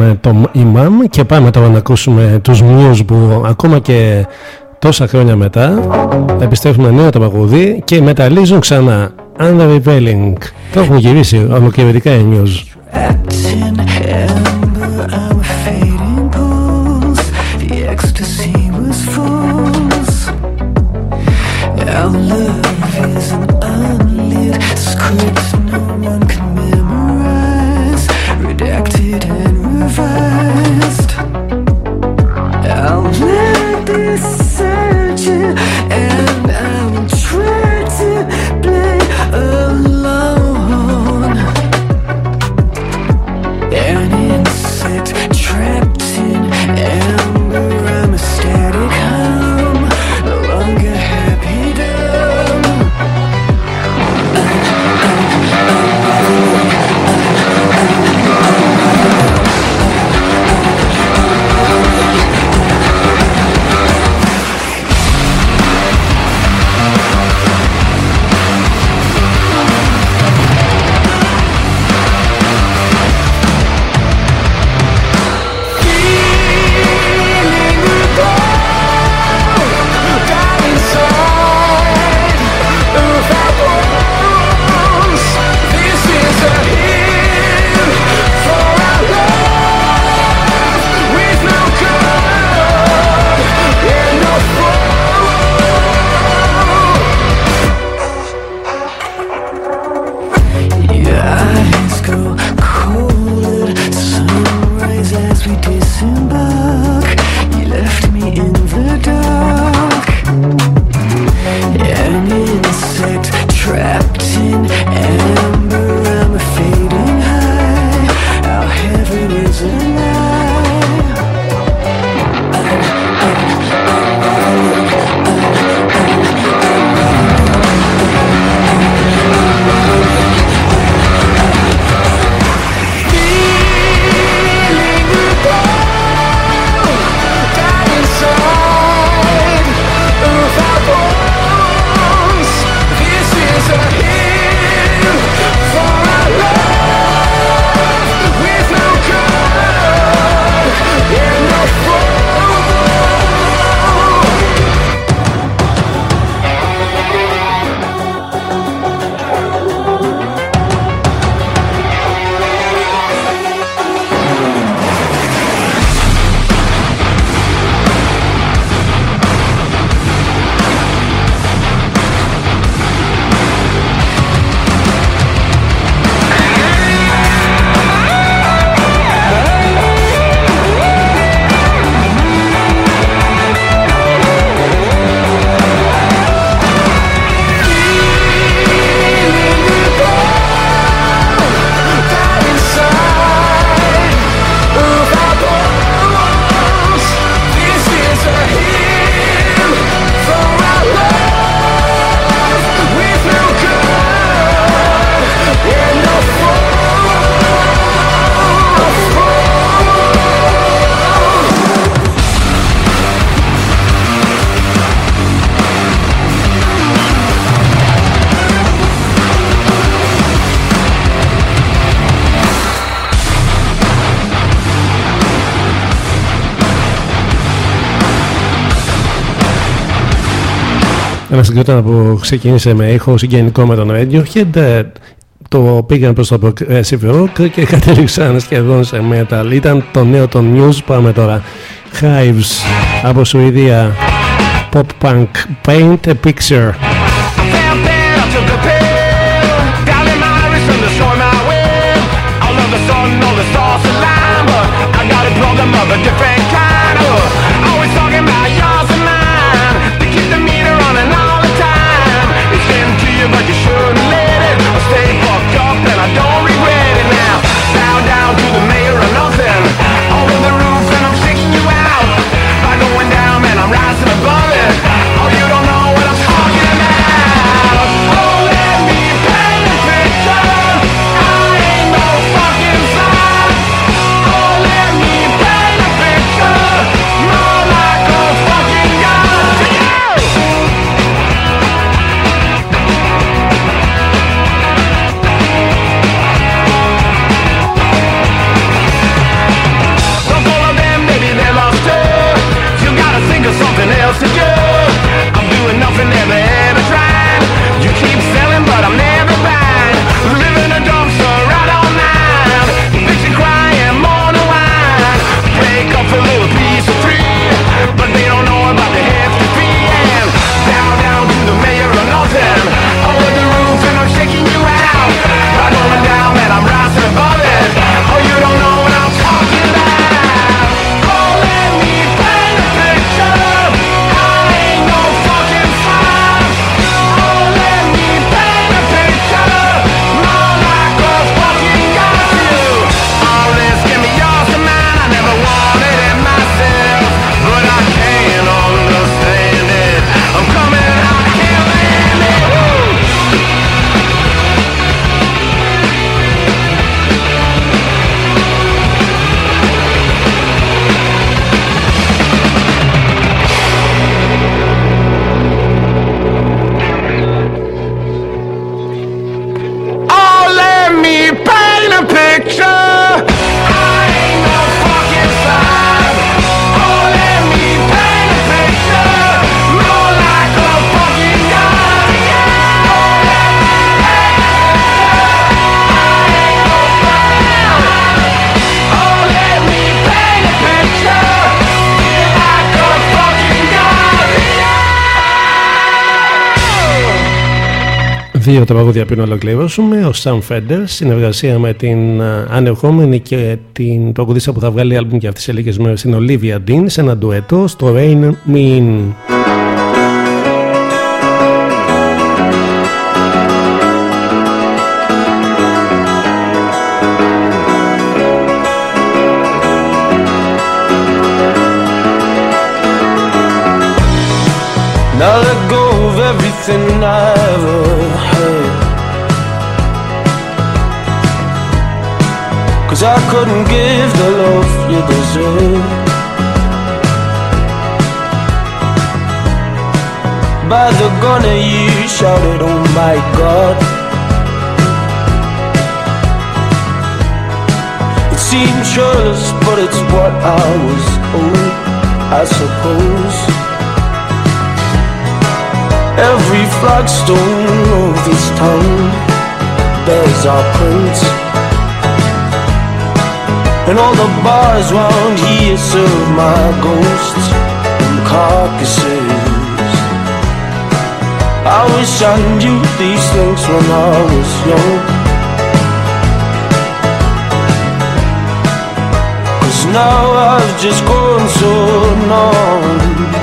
ακούσαμε το και πάμε τώρα να ακούσουμε τους Muse που ακόμα και τόσα χρόνια μετά επιστρέφουν νέο το παγωδί και μεταλλίζουν ξανά Under Rebelling. Το έχουν γυρίσει ολοκληρωτικά οι μας όταν που ξεκίνησε με ήχο συγγενικό με τον Radiohead το πήγαν προς το progressive ε, rock και κατέληξαν σχεδόν σε metal. Ήταν το νέο των news πάμε τώρα. Hives από Σουηδία. Pop Punk Paint a Picture. δύο τραγούδια πριν ολοκληρώσουμε. Ο Sam Fender, συνεργασία με την ε, ανερχόμενη και την τραγουδίστρια που θα βγάλει άλμπουμ και αυτή τι λίγες μέρες, την Olivia Dean, σε ένα ντουέτο στο Rain Mean. eyes won't hear so my ghosts and carcasses I wish I knew these things when I was young Cause now I've just grown so numb.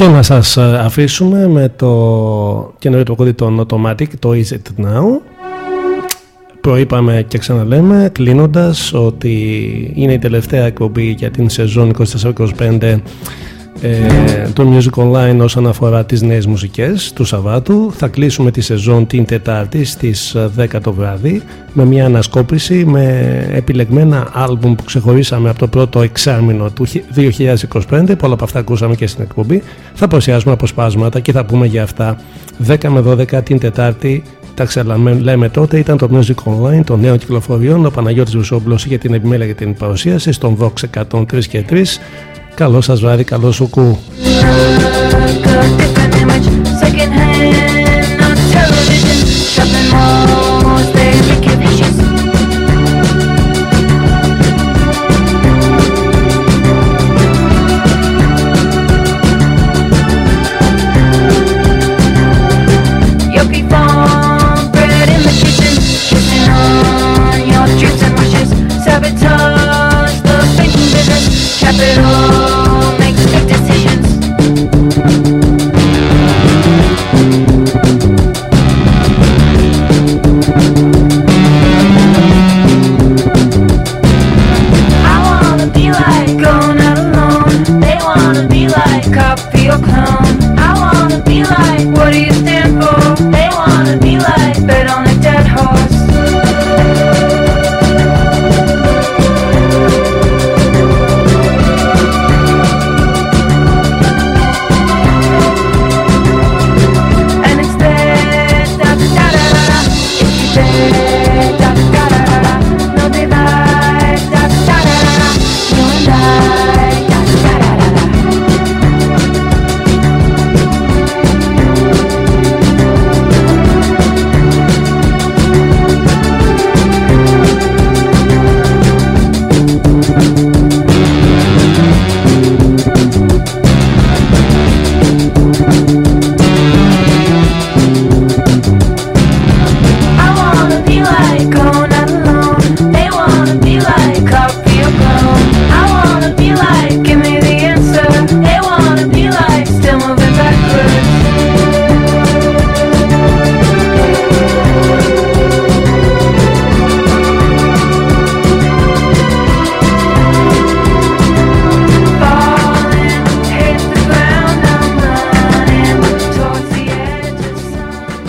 Και να σας ε, αφήσουμε με το καινούριο τραγούδι των Automatic, το Is It Now. Προείπαμε και ξαναλέμε κλείνοντας ότι είναι η τελευταία εκπομπή για την σεζόν 24-25 ε, το Music Online όσον αφορά τις νέες μουσικές του Σαββάτου. Θα κλείσουμε τη σεζόν την Τετάρτη στις 10 το βράδυ με μια ανασκόπηση με επιλεγμένα άλμπουμ που ξεχωρίσαμε από το πρώτο εξάμεινο του 2025 πολλά από αυτά ακούσαμε και στην εκπομπή. Θα παρουσιάσουμε αποσπάσματα και θα πούμε για αυτά. 10 με 12 την Τετάρτη τα ξαναλέμε τότε ήταν το Music Online των νέων κυκλοφοριών ο Παναγιώτης Βουσόμπλος για την επιμέλεια και την παρουσίαση στον Vox 103 και 3 Καλό σας βράδυ, καλό σου κου.